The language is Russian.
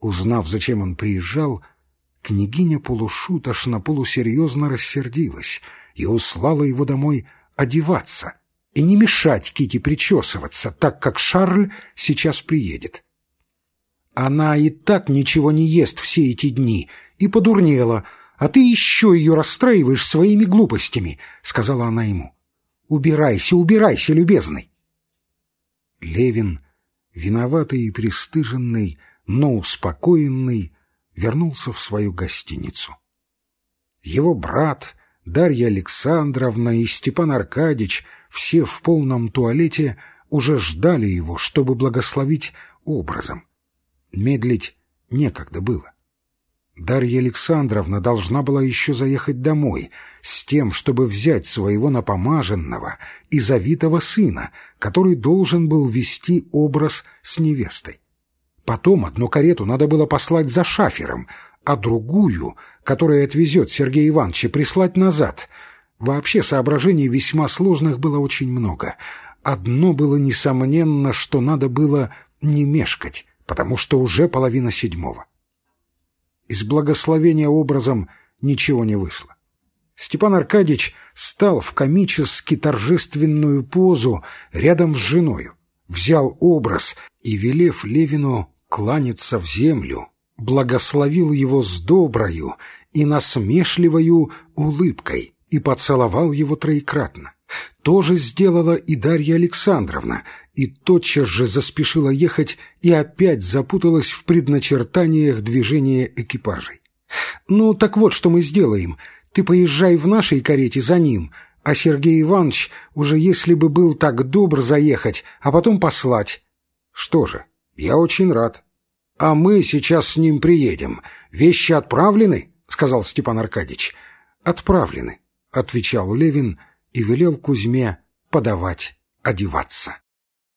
Узнав, зачем он приезжал, княгиня полушутошно, полусерьезно рассердилась и услала его домой одеваться и не мешать Кити причесываться, так как Шарль сейчас приедет. Она и так ничего не ест все эти дни и подурнела, а ты еще ее расстраиваешь своими глупостями, — сказала она ему. Убирайся, убирайся, любезный. Левин, виноватый и пристыженный, но успокоенный, вернулся в свою гостиницу. Его брат, Дарья Александровна и Степан Аркадьич, все в полном туалете, уже ждали его, чтобы благословить образом. Медлить некогда было. Дарья Александровна должна была еще заехать домой с тем, чтобы взять своего напомаженного и завитого сына, который должен был вести образ с невестой. Потом одну карету надо было послать за шафером, а другую, которая отвезет Сергея Ивановича, прислать назад. Вообще соображений весьма сложных было очень много. Одно было несомненно, что надо было не мешкать, потому что уже половина седьмого. Из благословения образом ничего не вышло. Степан Аркадьич стал в комически торжественную позу рядом с женою, взял образ и, велев Левину кланяться в землю, благословил его с доброю и насмешливою улыбкой и поцеловал его троекратно. То же сделала и Дарья Александровна, и тотчас же заспешила ехать и опять запуталась в предначертаниях движения экипажей. «Ну, так вот, что мы сделаем. Ты поезжай в нашей карете за ним, а Сергей Иванович уже если бы был так добр заехать, а потом послать». «Что же, я очень рад. А мы сейчас с ним приедем. Вещи отправлены?» — сказал Степан Аркадьевич. «Отправлены», — отвечал Левин, — и велел Кузьме подавать одеваться.